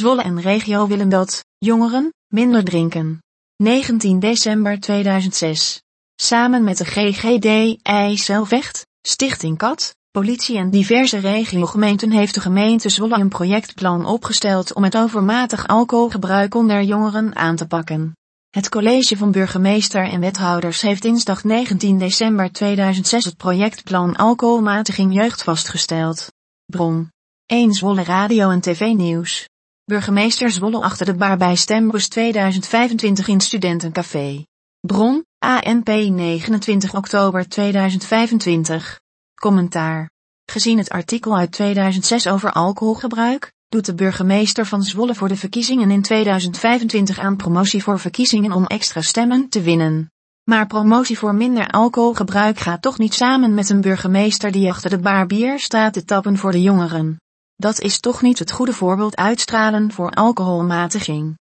Zwolle en regio willen dat jongeren minder drinken. 19 december 2006. Samen met de GGD IJsselvecht, Stichting Kat, politie en diverse regiogemeenten heeft de gemeente Zwolle een projectplan opgesteld om het overmatig alcoholgebruik onder jongeren aan te pakken. Het college van burgemeester en wethouders heeft dinsdag 19 december 2006 het projectplan alcoholmatiging jeugd vastgesteld. Bron. 1 Zwolle Radio en TV Nieuws. Burgemeester Zwolle achter de bar bij Stembus 2025 in Studentencafé. Bron, ANP 29 oktober 2025. Commentaar. Gezien het artikel uit 2006 over alcoholgebruik, doet de burgemeester van Zwolle voor de verkiezingen in 2025 aan promotie voor verkiezingen om extra stemmen te winnen. Maar promotie voor minder alcoholgebruik gaat toch niet samen met een burgemeester die achter de bar bier staat te tappen voor de jongeren. Dat is toch niet het goede voorbeeld uitstralen voor alcoholmatiging.